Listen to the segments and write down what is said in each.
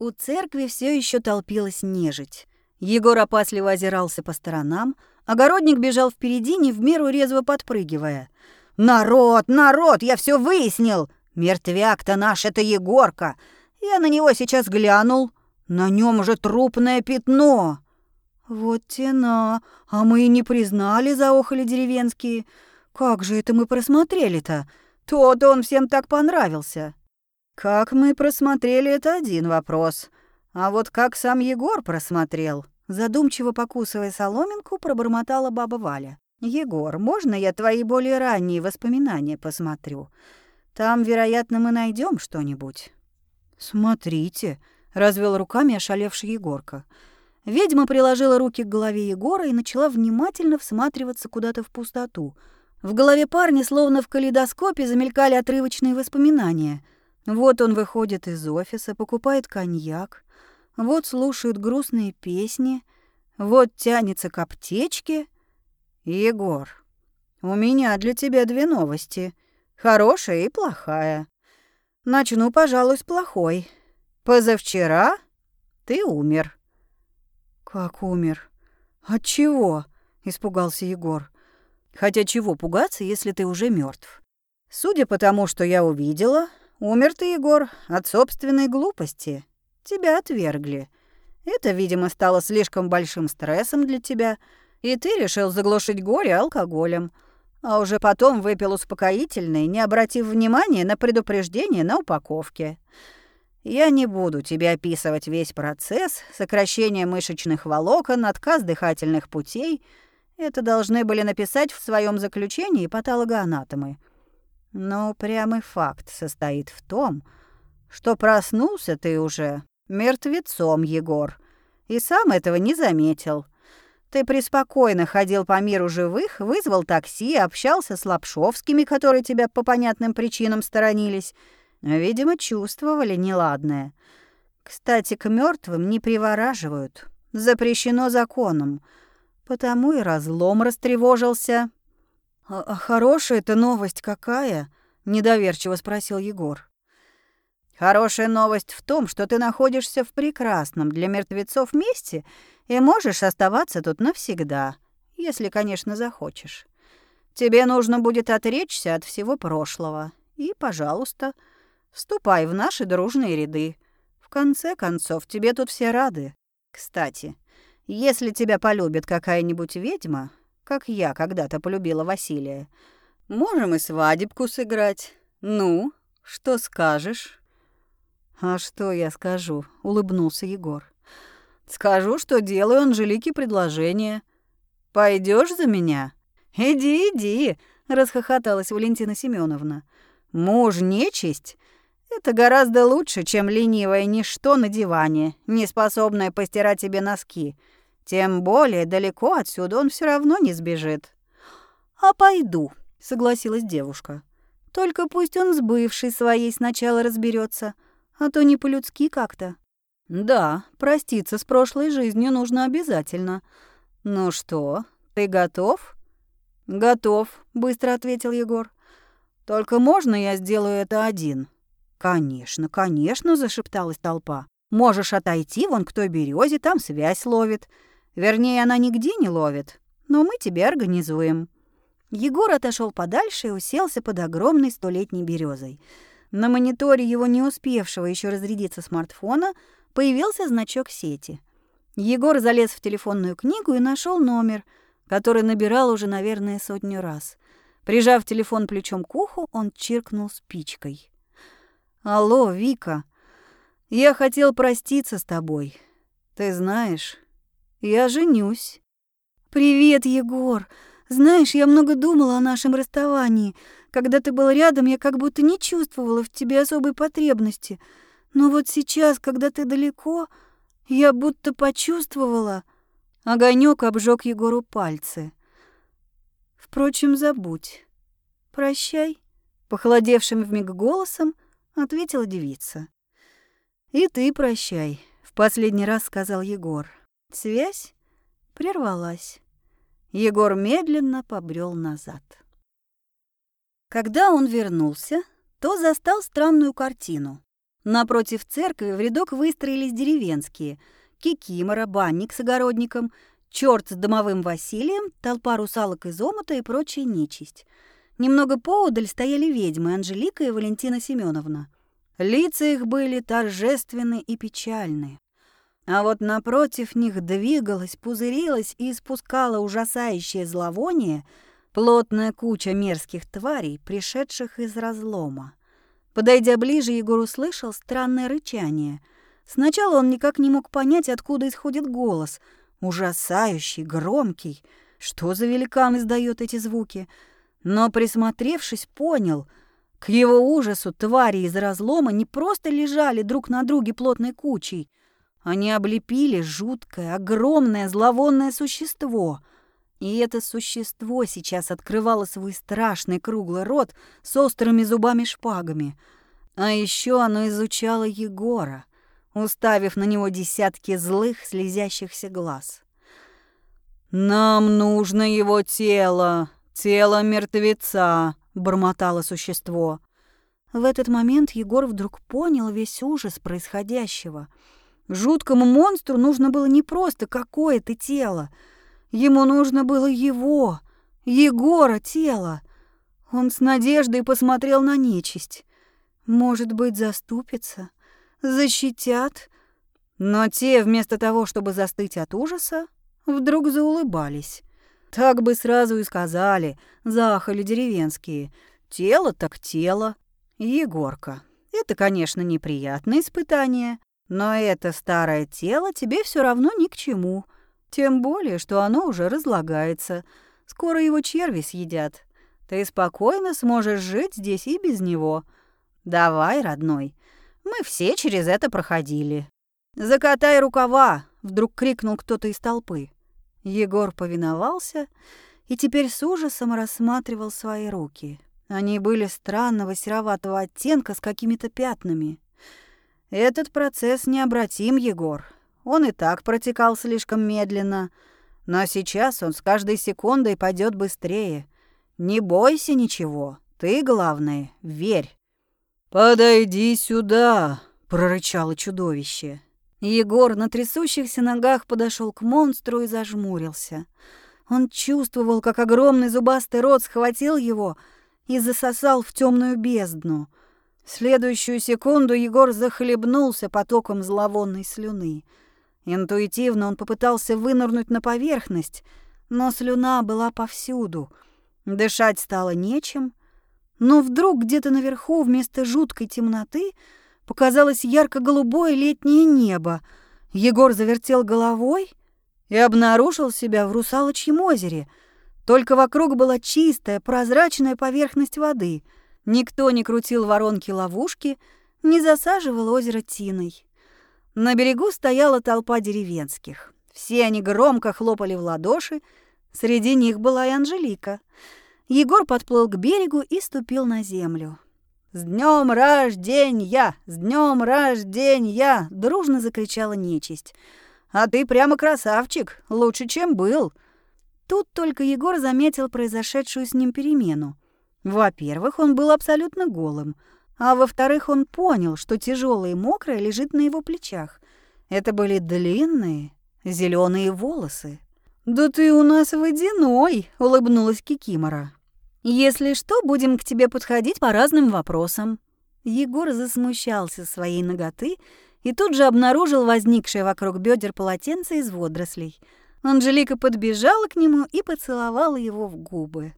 У церкви все еще толпилась нежить. Егор опасливо озирался по сторонам, огородник бежал впереди, не в меру резво подпрыгивая. «Народ, народ, я все выяснил! Мертвяк-то наш, это Егорка! Я на него сейчас глянул, на нем уже трупное пятно!» «Вот тена, а мы и не признали, заохали деревенские. Как же это мы просмотрели-то? То-то он всем так понравился!» «Как мы просмотрели, это один вопрос. А вот как сам Егор просмотрел?» Задумчиво покусывая соломинку, пробормотала баба Валя. «Егор, можно я твои более ранние воспоминания посмотрю? Там, вероятно, мы найдем что-нибудь». «Смотрите», — развел руками ошалевший Егорка. Ведьма приложила руки к голове Егора и начала внимательно всматриваться куда-то в пустоту. В голове парня, словно в калейдоскопе, замелькали отрывочные воспоминания — вот он выходит из офиса, покупает коньяк, вот слушает грустные песни, вот тянется к аптечке. Егор, у меня для тебя две новости, хорошая и плохая. Начну, пожалуй, с плохой. Позавчера ты умер. Как умер? От чего? испугался Егор. Хотя чего пугаться, если ты уже мертв? Судя по тому, что я увидела, Умер ты, Егор, от собственной глупости. Тебя отвергли. Это, видимо, стало слишком большим стрессом для тебя, и ты решил заглушить горе алкоголем. А уже потом выпил успокоительный, не обратив внимания на предупреждение на упаковке. Я не буду тебе описывать весь процесс, сокращение мышечных волокон, отказ дыхательных путей. Это должны были написать в своем заключении патологоанатомы. Но прямый факт состоит в том, что проснулся ты уже мертвецом, Егор, и сам этого не заметил. Ты преспокойно ходил по миру живых, вызвал такси, общался с Лапшовскими, которые тебя по понятным причинам сторонились. Видимо, чувствовали неладное. Кстати, к мертвым не привораживают. Запрещено законом. Потому и разлом растревожился. «А, а хорошая-то новость какая?» — недоверчиво спросил Егор. «Хорошая новость в том, что ты находишься в прекрасном для мертвецов месте и можешь оставаться тут навсегда, если, конечно, захочешь. Тебе нужно будет отречься от всего прошлого. И, пожалуйста, вступай в наши дружные ряды. В конце концов, тебе тут все рады. Кстати, если тебя полюбит какая-нибудь ведьма, как я когда-то полюбила Василия. Можем и свадебку сыграть. Ну, что скажешь?» «А что я скажу?» — улыбнулся Егор. «Скажу, что делаю Анжелике предложение. Пойдешь за меня?» «Иди, иди!» — расхохоталась Валентина Семеновна. «Муж нечисть — это гораздо лучше, чем ленивое ничто на диване, не способное постирать тебе носки. Тем более далеко отсюда он все равно не сбежит. А пойду, согласилась девушка. Только пусть он с бывшей своей сначала разберется, а то не по-людски как-то. Да, проститься с прошлой жизнью нужно обязательно. Ну что, ты готов? Готов, быстро ответил Егор. Только можно я сделаю это один? Конечно, конечно, зашепталась толпа. Можешь отойти вон к той березе, там связь ловит. Вернее, она нигде не ловит, но мы тебе организуем». Егор отошел подальше и уселся под огромной столетней березой. На мониторе его не успевшего еще разрядиться смартфона появился значок сети. Егор залез в телефонную книгу и нашел номер, который набирал уже, наверное, сотню раз. Прижав телефон плечом к уху, он чиркнул спичкой. «Алло, Вика, я хотел проститься с тобой. Ты знаешь, я женюсь. Привет, Егор. Знаешь, я много думала о нашем расставании. Когда ты был рядом, я как будто не чувствовала в тебе особой потребности. Но вот сейчас, когда ты далеко, я будто почувствовала. Огонек обжег Егору пальцы. Впрочем, забудь. Прощай, похолодевшим вмиг голосом ответила девица. И ты прощай, в последний раз сказал Егор. Связь прервалась. Егор медленно побрел назад. Когда он вернулся, то застал странную картину. Напротив церкви в рядок выстроились деревенские. Кикимора, банник с огородником, черт с домовым Василием, толпа русалок из омута и прочая нечисть. Немного поодаль стояли ведьмы Анжелика и Валентина Семеновна. Лица их были торжественны и печальны. А вот напротив них двигалась, пузырилась и испускала ужасающее зловоние плотная куча мерзких тварей, пришедших из разлома. Подойдя ближе, Егор услышал странное рычание. Сначала он никак не мог понять, откуда исходит голос. Ужасающий, громкий. Что за великан издает эти звуки? Но, присмотревшись, понял. К его ужасу твари из разлома не просто лежали друг на друге плотной кучей. Они облепили жуткое, огромное, зловонное существо. И это существо сейчас открывало свой страшный круглый рот с острыми зубами-шпагами. А еще оно изучало Егора, уставив на него десятки злых, слезящихся глаз. «Нам нужно его тело, тело мертвеца», — бормотало существо. В этот момент Егор вдруг понял весь ужас происходящего. Жуткому монстру нужно было не просто какое-то тело — Ему нужно было его, Егора, тело. Он с надеждой посмотрел на нечисть. Может быть, заступится, защитят. Но те, вместо того, чтобы застыть от ужаса, вдруг заулыбались. Так бы сразу и сказали, захали деревенские. Тело так тело. Егорка. Это, конечно, неприятное испытание, но это старое тело тебе все равно ни к чему — тем более, что оно уже разлагается. Скоро его черви съедят. Ты спокойно сможешь жить здесь и без него. Давай, родной. Мы все через это проходили. Закатай рукава, вдруг крикнул кто-то из толпы. Егор повиновался и теперь с ужасом рассматривал свои руки. Они были странного сероватого оттенка с какими-то пятнами. Этот процесс необратим, Егор. Он и так протекал слишком медленно, но сейчас он с каждой секундой пойдет быстрее. Не бойся ничего, ты, главное, верь. «Подойди сюда!» — прорычало чудовище. Егор на трясущихся ногах подошел к монстру и зажмурился. Он чувствовал, как огромный зубастый рот схватил его и засосал в темную бездну. Следующую секунду Егор захлебнулся потоком зловонной слюны — Интуитивно он попытался вынырнуть на поверхность, но слюна была повсюду. Дышать стало нечем. Но вдруг где-то наверху вместо жуткой темноты показалось ярко-голубое летнее небо. Егор завертел головой и обнаружил себя в русалочьем озере. Только вокруг была чистая, прозрачная поверхность воды. Никто не крутил воронки ловушки, не засаживал озеро тиной. На берегу стояла толпа деревенских. Все они громко хлопали в ладоши, среди них была и Анжелика. Егор подплыл к берегу и ступил на землю. «С днем рождения! С днем рождения!» — дружно закричала нечисть. «А ты прямо красавчик, лучше, чем был!» Тут только Егор заметил произошедшую с ним перемену. Во-первых, он был абсолютно голым — а во-вторых, он понял, что тяжелое и мокрое лежит на его плечах. Это были длинные зеленые волосы. «Да ты у нас водяной!» — улыбнулась Кикимора. «Если что, будем к тебе подходить по разным вопросам». Егор засмущался своей ноготы и тут же обнаружил возникшее вокруг бедер полотенце из водорослей. Анжелика подбежала к нему и поцеловала его в губы.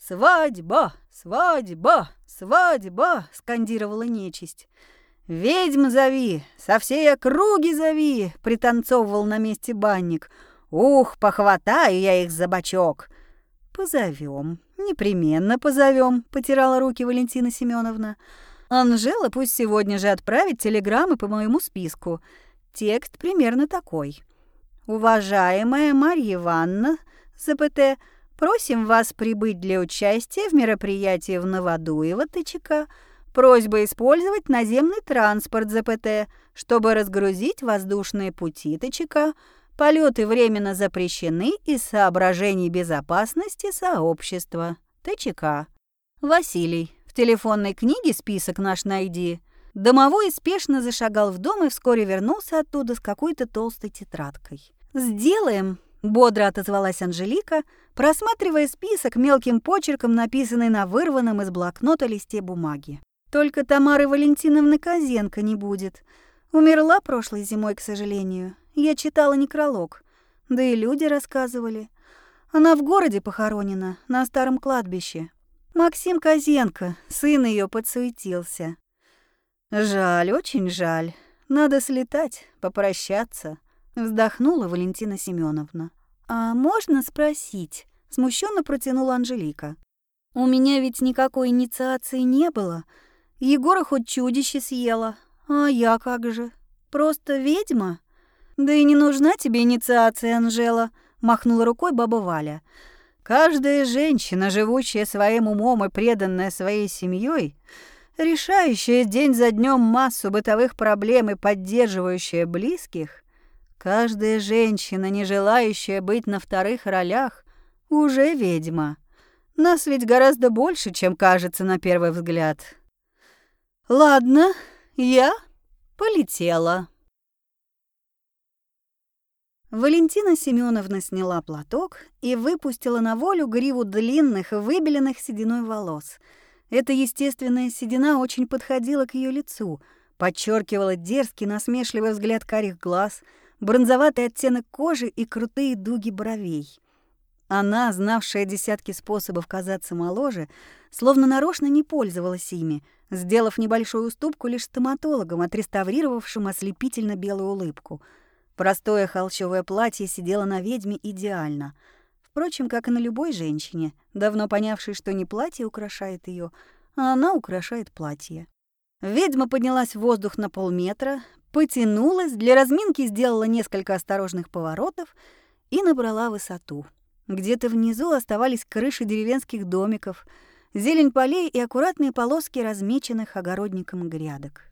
«Свадьба! Свадьба! Свадьба!» — скандировала нечисть. «Ведьм зови! Со всей округи зови!» — пританцовывал на месте банник. «Ух, похватаю я их за бочок!» «Позовем, непременно позовем», — потирала руки Валентина Семеновна. «Анжела пусть сегодня же отправит телеграммы по моему списку. Текст примерно такой. «Уважаемая Марья Ивановна, ЗПТ, Просим вас прибыть для участия в мероприятии в Новодуево ТЧК. Просьба использовать наземный транспорт ЗПТ, чтобы разгрузить воздушные пути ТЧК. Полеты временно запрещены из соображений безопасности сообщества. ТЧК. Василий, в телефонной книге список наш найди. Домовой спешно зашагал в дом и вскоре вернулся оттуда с какой-то толстой тетрадкой. «Сделаем», — бодро отозвалась Анжелика, просматривая список мелким почерком, написанный на вырванном из блокнота листе бумаги. «Только Тамары Валентиновны Козенко не будет. Умерла прошлой зимой, к сожалению. Я читала некролог. Да и люди рассказывали. Она в городе похоронена, на старом кладбище. Максим Козенко, сын ее, подсуетился. Жаль, очень жаль. Надо слетать, попрощаться, вздохнула Валентина Семеновна. А можно спросить? Смущенно протянула Анжелика. У меня ведь никакой инициации не было. Егора хоть чудище съела, а я как же? Просто ведьма? Да и не нужна тебе инициация, Анжела, махнула рукой баба Валя. Каждая женщина, живущая своим умом и преданная своей семьей, решающая день за днем массу бытовых проблем и поддерживающая близких, каждая женщина, не желающая быть на вторых ролях, уже ведьма. Нас ведь гораздо больше, чем кажется на первый взгляд. Ладно, я полетела. Валентина Семеновна сняла платок и выпустила на волю гриву длинных, выбеленных сединой волос. Эта естественная седина очень подходила к ее лицу, подчеркивала дерзкий, насмешливый взгляд карих глаз, бронзоватый оттенок кожи и крутые дуги бровей. Она, знавшая десятки способов казаться моложе, словно нарочно не пользовалась ими, сделав небольшую уступку лишь стоматологам, отреставрировавшим ослепительно белую улыбку — Простое холщовое платье сидело на ведьме идеально. Впрочем, как и на любой женщине, давно понявшей, что не платье украшает ее, а она украшает платье. Ведьма поднялась в воздух на полметра, потянулась, для разминки сделала несколько осторожных поворотов и набрала высоту. Где-то внизу оставались крыши деревенских домиков, зелень полей и аккуратные полоски размеченных огородником грядок.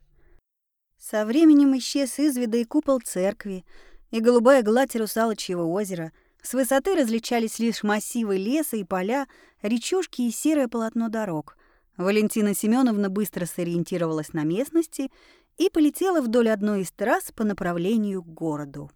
Со временем исчез из вида и купол церкви, и голубая гладь русалочьего озера. С высоты различались лишь массивы леса и поля, речушки и серое полотно дорог. Валентина Семеновна быстро сориентировалась на местности и полетела вдоль одной из трасс по направлению к городу.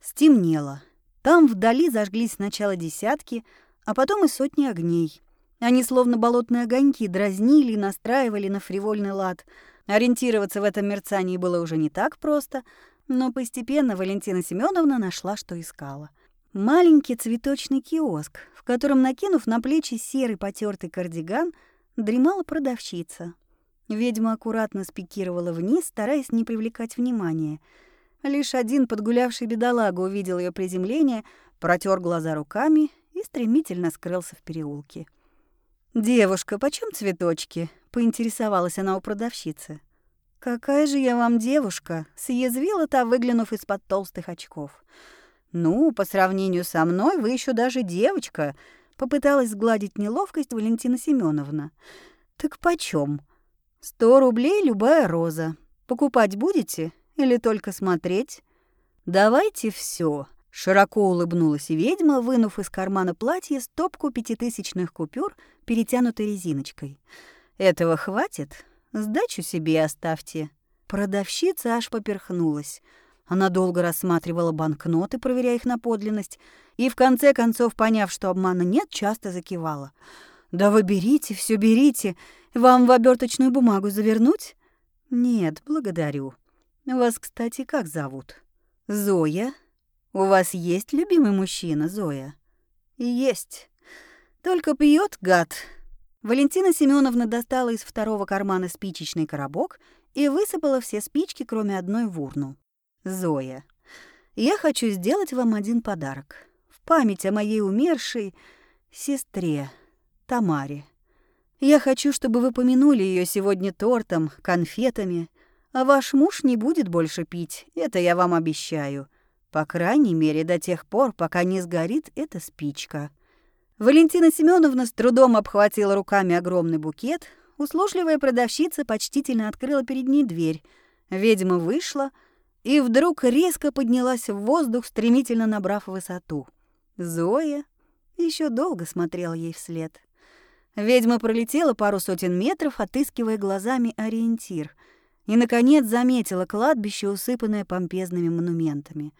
Стемнело. Там вдали зажглись сначала десятки, а потом и сотни огней. Они, словно болотные огоньки, дразнили и настраивали на фривольный лад — Ориентироваться в этом мерцании было уже не так просто, но постепенно Валентина Семеновна нашла, что искала. Маленький цветочный киоск, в котором, накинув на плечи серый потертый кардиган, дремала продавщица. Ведьма аккуратно спикировала вниз, стараясь не привлекать внимания. Лишь один подгулявший бедолага увидел ее приземление, протер глаза руками и стремительно скрылся в переулке. «Девушка, почем цветочки?» — поинтересовалась она у продавщицы. «Какая же я вам девушка?» — съязвила та, выглянув из-под толстых очков. «Ну, по сравнению со мной, вы еще даже девочка», — попыталась сгладить неловкость Валентина Семеновна. «Так почем? Сто рублей любая роза. Покупать будете или только смотреть?» «Давайте все, Широко улыбнулась ведьма, вынув из кармана платья стопку пятитысячных купюр, перетянутой резиночкой. «Этого хватит? Сдачу себе оставьте». Продавщица аж поперхнулась. Она долго рассматривала банкноты, проверяя их на подлинность, и в конце концов, поняв, что обмана нет, часто закивала. «Да вы берите, все берите. Вам в оберточную бумагу завернуть?» «Нет, благодарю. Вас, кстати, как зовут?» «Зоя», у вас есть любимый мужчина, Зоя? Есть. Только пьет гад. Валентина Семеновна достала из второго кармана спичечный коробок и высыпала все спички, кроме одной в урну. Зоя, я хочу сделать вам один подарок. В память о моей умершей сестре Тамаре. Я хочу, чтобы вы помянули ее сегодня тортом, конфетами, а ваш муж не будет больше пить, это я вам обещаю. По крайней мере, до тех пор, пока не сгорит эта спичка. Валентина Семеновна с трудом обхватила руками огромный букет. Услужливая продавщица почтительно открыла перед ней дверь. Ведьма вышла и вдруг резко поднялась в воздух, стремительно набрав высоту. Зоя еще долго смотрела ей вслед. Ведьма пролетела пару сотен метров, отыскивая глазами ориентир. и, наконец, заметила кладбище, усыпанное помпезными монументами.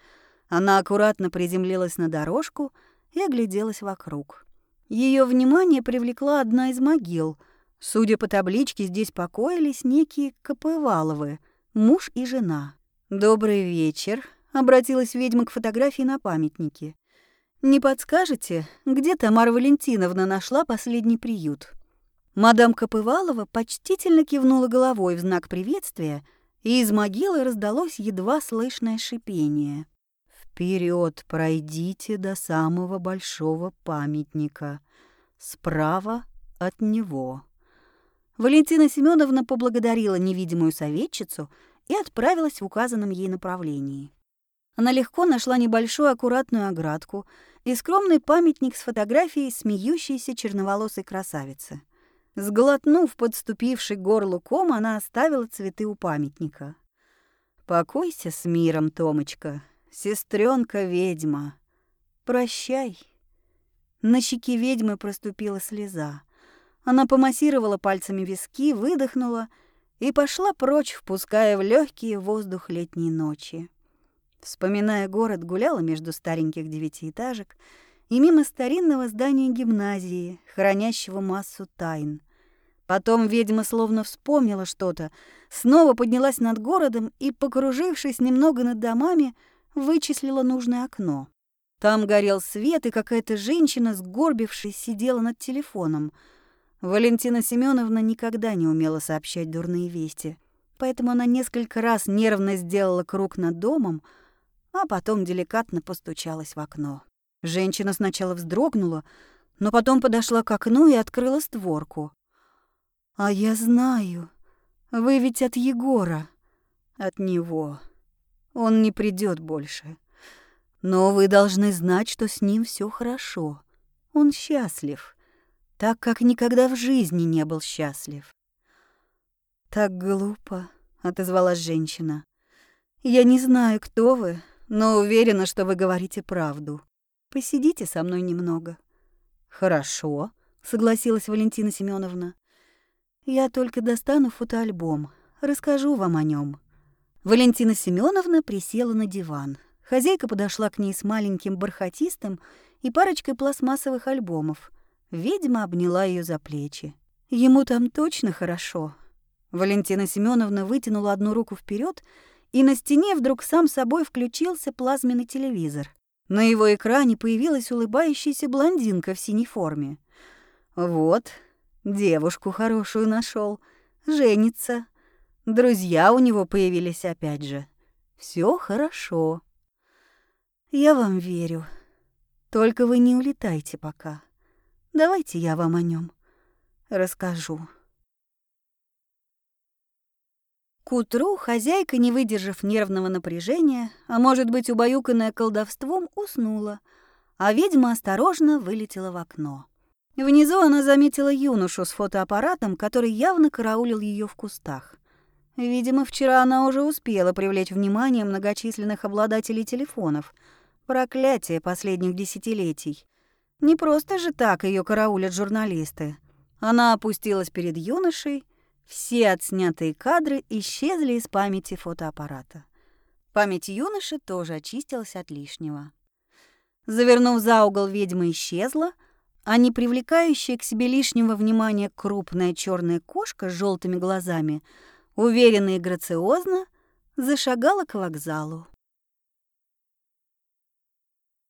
Она аккуратно приземлилась на дорожку и огляделась вокруг. Ее внимание привлекла одна из могил. Судя по табличке, здесь покоились некие Копываловы, муж и жена. «Добрый вечер», — обратилась ведьма к фотографии на памятнике. «Не подскажете, где Тамара Валентиновна нашла последний приют?» Мадам Копывалова почтительно кивнула головой в знак приветствия, и из могилы раздалось едва слышное шипение. «Вперед пройдите до самого большого памятника, справа от него». Валентина Семеновна поблагодарила невидимую советчицу и отправилась в указанном ей направлении. Она легко нашла небольшую аккуратную оградку и скромный памятник с фотографией смеющейся черноволосой красавицы — Сглотнув подступивший горлу ком, она оставила цветы у памятника. «Покойся с миром, Томочка, сестренка ведьма. Прощай». На щеке ведьмы проступила слеза. Она помассировала пальцами виски, выдохнула и пошла прочь, впуская в легкий воздух летней ночи. Вспоминая город, гуляла между стареньких девятиэтажек и мимо старинного здания гимназии, хранящего массу тайн. Потом ведьма словно вспомнила что-то, снова поднялась над городом и, покружившись немного над домами, вычислила нужное окно. Там горел свет, и какая-то женщина, сгорбившись, сидела над телефоном. Валентина Семеновна никогда не умела сообщать дурные вести, поэтому она несколько раз нервно сделала круг над домом, а потом деликатно постучалась в окно. Женщина сначала вздрогнула, но потом подошла к окну и открыла створку. «А я знаю. Вы ведь от Егора. От него. Он не придет больше. Но вы должны знать, что с ним все хорошо. Он счастлив, так как никогда в жизни не был счастлив». «Так глупо», — отозвалась женщина. «Я не знаю, кто вы, но уверена, что вы говорите правду. Посидите со мной немного». «Хорошо», — согласилась Валентина Семеновна. Я только достану фотоальбом, расскажу вам о нем. Валентина Семеновна присела на диван. Хозяйка подошла к ней с маленьким бархатистым и парочкой пластмассовых альбомов. Ведьма обняла ее за плечи. Ему там точно хорошо. Валентина Семеновна вытянула одну руку вперед, и на стене вдруг сам собой включился плазменный телевизор. На его экране появилась улыбающаяся блондинка в синей форме. «Вот, Девушку хорошую нашел, женится. Друзья у него появились опять же. Все хорошо. Я вам верю. Только вы не улетайте пока. Давайте я вам о нем расскажу. К утру хозяйка, не выдержав нервного напряжения, а может быть, убаюканная колдовством, уснула, а ведьма осторожно вылетела в окно. Внизу она заметила юношу с фотоаппаратом, который явно караулил ее в кустах. Видимо, вчера она уже успела привлечь внимание многочисленных обладателей телефонов. Проклятие последних десятилетий. Не просто же так ее караулят журналисты. Она опустилась перед юношей, все отснятые кадры исчезли из памяти фотоаппарата. Память юноши тоже очистилась от лишнего. Завернув за угол, ведьма исчезла — а не привлекающая к себе лишнего внимания крупная черная кошка с желтыми глазами, уверенно и грациозно, зашагала к вокзалу.